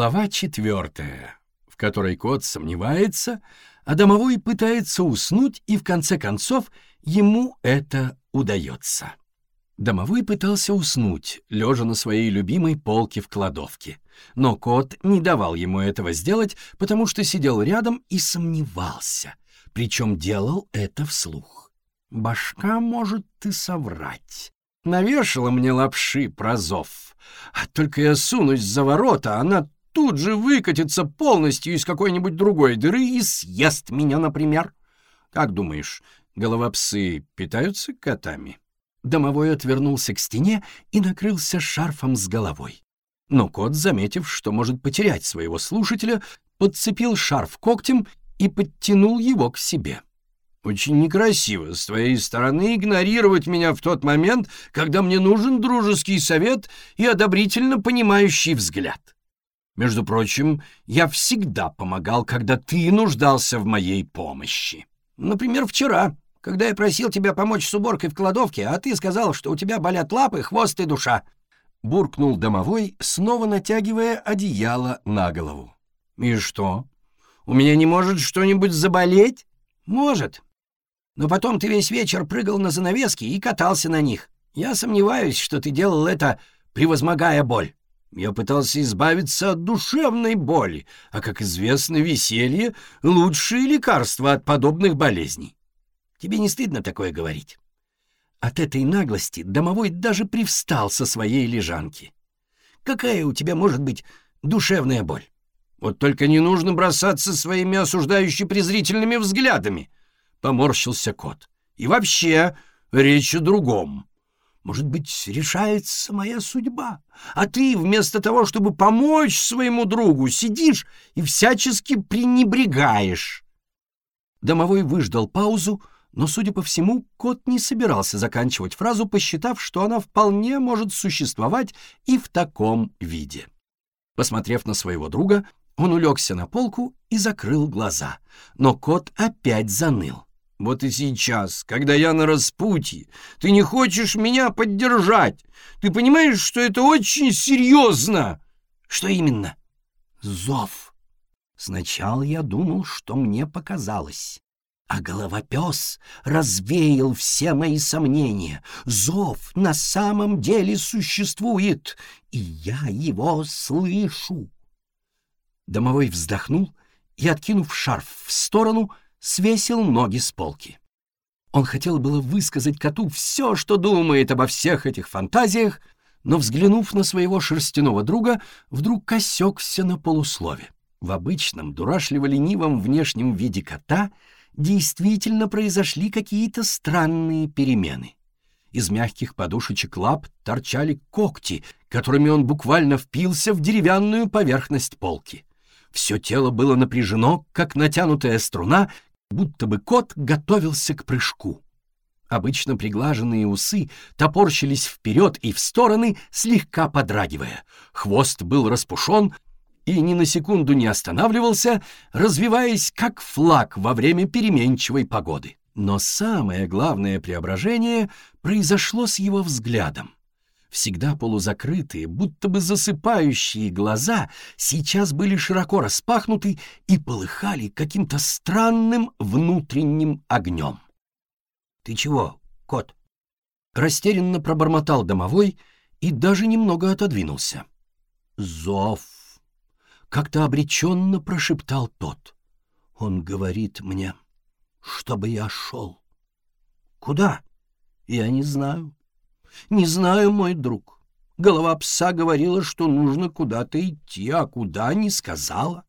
Глава четвертая, в которой кот сомневается, а домовой пытается уснуть, и в конце концов ему это удается. Домовой пытался уснуть, лежа на своей любимой полке в кладовке. Но кот не давал ему этого сделать, потому что сидел рядом и сомневался, причем делал это вслух. «Башка может ты соврать. Навешала мне лапши про зов. А только я сунусь за ворота, она тут же выкатится полностью из какой-нибудь другой дыры и съест меня, например. Как думаешь, головопсы питаются котами?» Домовой отвернулся к стене и накрылся шарфом с головой. Но кот, заметив, что может потерять своего слушателя, подцепил шарф когтем и подтянул его к себе. «Очень некрасиво с твоей стороны игнорировать меня в тот момент, когда мне нужен дружеский совет и одобрительно понимающий взгляд. Между прочим, я всегда помогал, когда ты нуждался в моей помощи. Например, вчера, когда я просил тебя помочь с уборкой в кладовке, а ты сказал, что у тебя болят лапы, хвост и душа. — буркнул домовой, снова натягивая одеяло на голову. «И что? У меня не может что-нибудь заболеть?» «Может. Но потом ты весь вечер прыгал на занавески и катался на них. Я сомневаюсь, что ты делал это, превозмогая боль. Я пытался избавиться от душевной боли, а, как известно, веселье — лучшее лекарство от подобных болезней. Тебе не стыдно такое говорить?» От этой наглости домовой даже привстал со своей лежанки. «Какая у тебя может быть душевная боль? Вот только не нужно бросаться своими осуждающими-презрительными взглядами!» — поморщился кот. «И вообще, речь о другом. Может быть, решается моя судьба, а ты вместо того, чтобы помочь своему другу, сидишь и всячески пренебрегаешь». Домовой выждал паузу, но, судя по всему, кот не собирался заканчивать фразу, посчитав, что она вполне может существовать и в таком виде. Посмотрев на своего друга, он улегся на полку и закрыл глаза, но кот опять заныл. «Вот и сейчас, когда я на распутье, ты не хочешь меня поддержать. Ты понимаешь, что это очень серьезно?» «Что именно?» «Зов. Сначала я думал, что мне показалось. А головопес развеял все мои сомнения. Зов на самом деле существует, и я его слышу. Домовой вздохнул и, откинув шарф в сторону, свесил ноги с полки. Он хотел было высказать коту все, что думает обо всех этих фантазиях, но, взглянув на своего шерстяного друга, вдруг осекся на полуслове. В обычном, дурашливо-ленивом внешнем виде кота — действительно произошли какие-то странные перемены. Из мягких подушечек лап торчали когти, которыми он буквально впился в деревянную поверхность полки. Все тело было напряжено, как натянутая струна, будто бы кот готовился к прыжку. Обычно приглаженные усы топорщились вперед и в стороны, слегка подрагивая. Хвост был распушен, и ни на секунду не останавливался, развиваясь как флаг во время переменчивой погоды. Но самое главное преображение произошло с его взглядом. Всегда полузакрытые, будто бы засыпающие глаза сейчас были широко распахнуты и полыхали каким-то странным внутренним огнем. «Ты чего, кот?» Растерянно пробормотал домовой и даже немного отодвинулся. «Зов!» как-то обреченно прошептал тот. Он говорит мне, чтобы я шел. Куда? Я не знаю. Не знаю, мой друг. Голова пса говорила, что нужно куда-то идти, а куда не сказала.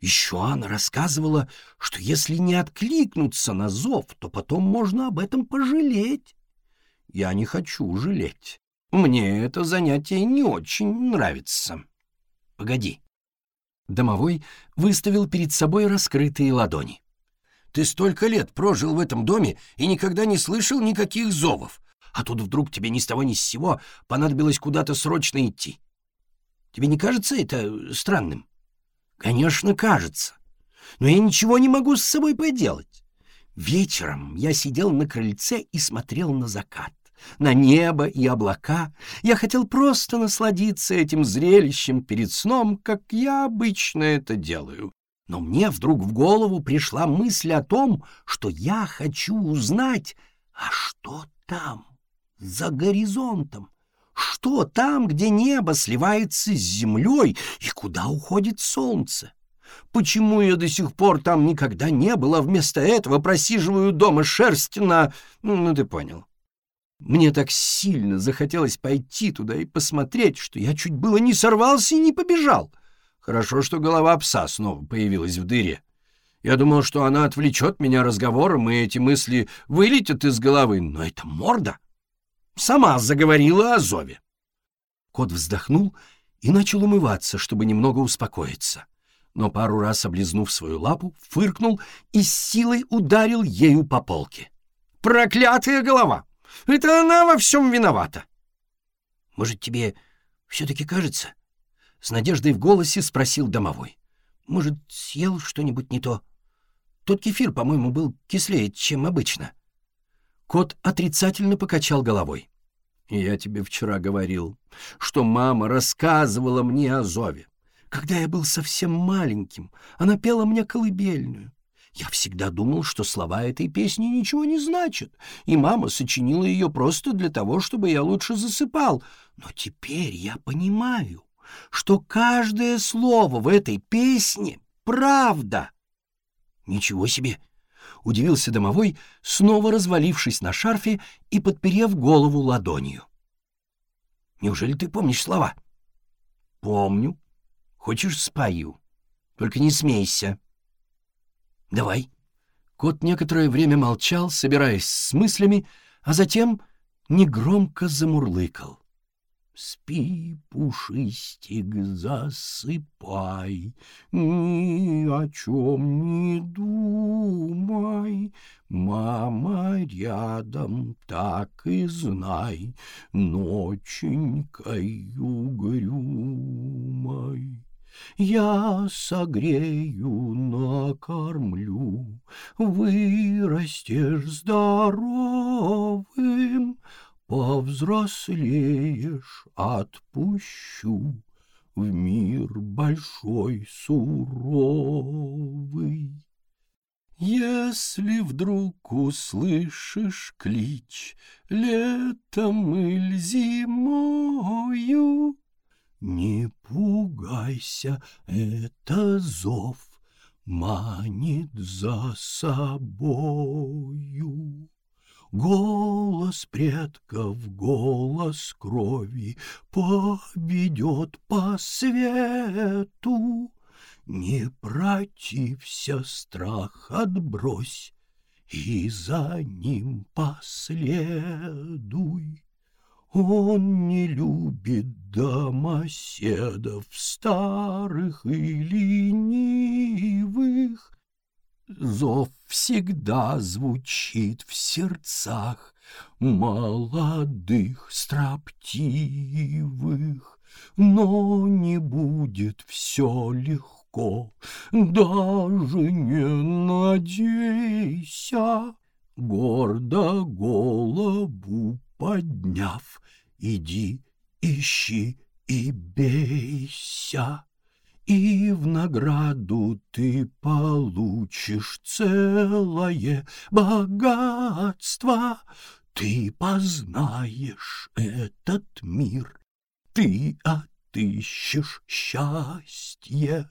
Еще она рассказывала, что если не откликнуться на зов, то потом можно об этом пожалеть. Я не хочу жалеть. Мне это занятие не очень нравится. Погоди, Домовой выставил перед собой раскрытые ладони. «Ты столько лет прожил в этом доме и никогда не слышал никаких зовов, а тут вдруг тебе ни с того ни с сего понадобилось куда-то срочно идти. Тебе не кажется это странным?» «Конечно, кажется. Но я ничего не могу с собой поделать. Вечером я сидел на крыльце и смотрел на закат. на небо и облака. Я хотел просто насладиться этим зрелищем перед сном, как я обычно это делаю. Но мне вдруг в голову пришла мысль о том, что я хочу узнать, а что там, за горизонтом? Что там, где небо сливается с землей и куда уходит солнце? Почему я до сих пор там никогда не был, а вместо этого просиживаю дома шерсть на... Ну, ты понял. Мне так сильно захотелось пойти туда и посмотреть, что я чуть было не сорвался и не побежал. Хорошо, что голова пса снова появилась в дыре. Я думал, что она отвлечет меня разговором, и эти мысли вылетят из головы, но это морда сама заговорила о зове. Кот вздохнул и начал умываться, чтобы немного успокоиться но пару раз облизнув свою лапу, фыркнул и с силой ударил ею по полке. «Проклятая голова! Это она во всем виновата!» «Может, тебе все-таки кажется?» С надеждой в голосе спросил домовой. «Может, съел что-нибудь не то? Тот кефир, по-моему, был кислее, чем обычно». Кот отрицательно покачал головой. «Я тебе вчера говорил, что мама рассказывала мне о зове. Когда я был совсем маленьким, она пела мне колыбельную. Я всегда думал, что слова этой песни ничего не значат, и мама сочинила ее просто для того, чтобы я лучше засыпал. Но теперь я понимаю, что каждое слово в этой песне — правда. Ничего себе! — удивился домовой, снова развалившись на шарфе и подперев голову ладонью. «Неужели ты помнишь слова?» «Помню», Хочешь, спою? Только не смейся. Давай. Кот некоторое время молчал, собираясь с мыслями, а затем негромко замурлыкал. Спи, пушистик, засыпай, Ни о чем не думай, Мама рядом, так и знай, Ноченькой угрюмой. Я согрею, накормлю, Вырастешь здоровым, Повзрослеешь, отпущу В мир большой суровый. Если вдруг услышишь клич Летом или зимою, Не пугайся, это зов Манит за собою. Голос предков, голос крови Поведет по свету. Не протився, страх отбрось, И за ним последуй. Он не любит домоседов Старых и ленивых, Зов всегда звучит в сердцах молодых, строптивых, но не будет все легко, даже не надейся. Гордо голову подняв, иди, ищи и бейся и в награду ты получишь целое богатство. Ты познаешь этот мир, ты отыщешь счастье.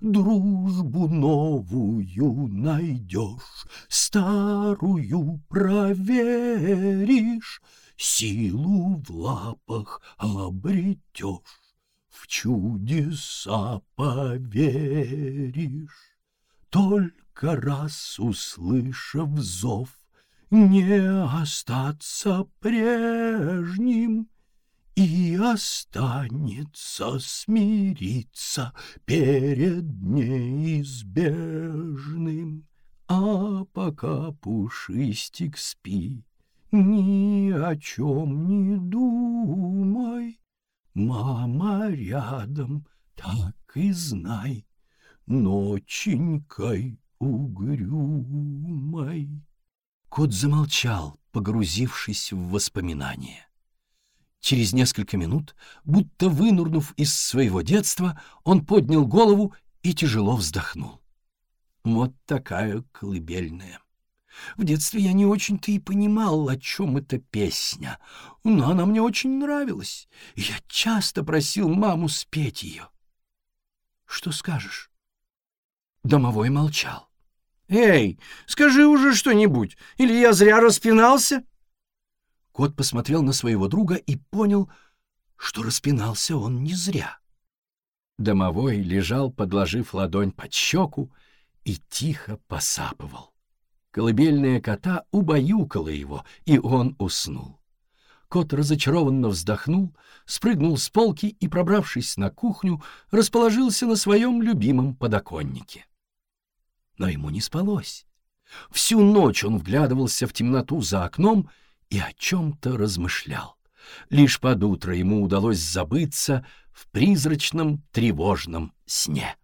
Дружбу новую найдешь, старую проверишь, Силу в лапах обретешь в чудеса поверишь. Только раз услышав зов, не остаться прежним и останется смириться перед неизбежным. А пока пушистик спи, ни о чем не думай, Мама рядом, так и знай, Ноченькой угрюмой. Кот замолчал, погрузившись в воспоминания. Через несколько минут, будто вынурнув из своего детства, он поднял голову и тяжело вздохнул. Вот такая колыбельная. В детстве я не очень-то и понимал, о чем эта песня, но она мне очень нравилась, и я часто просил маму спеть ее. Что скажешь? Домовой молчал. «Эй, скажи уже что-нибудь, или я зря распинался?» Кот посмотрел на своего друга и понял, что распинался он не зря. Домовой лежал, подложив ладонь под щеку, и тихо посапывал. Колыбельная кота убаюкала его, и он уснул. Кот разочарованно вздохнул, спрыгнул с полки и, пробравшись на кухню, расположился на своем любимом подоконнике. Но ему не спалось. Всю ночь он вглядывался в темноту за окном и о чем-то размышлял. Лишь под утро ему удалось забыться в призрачном тревожном сне.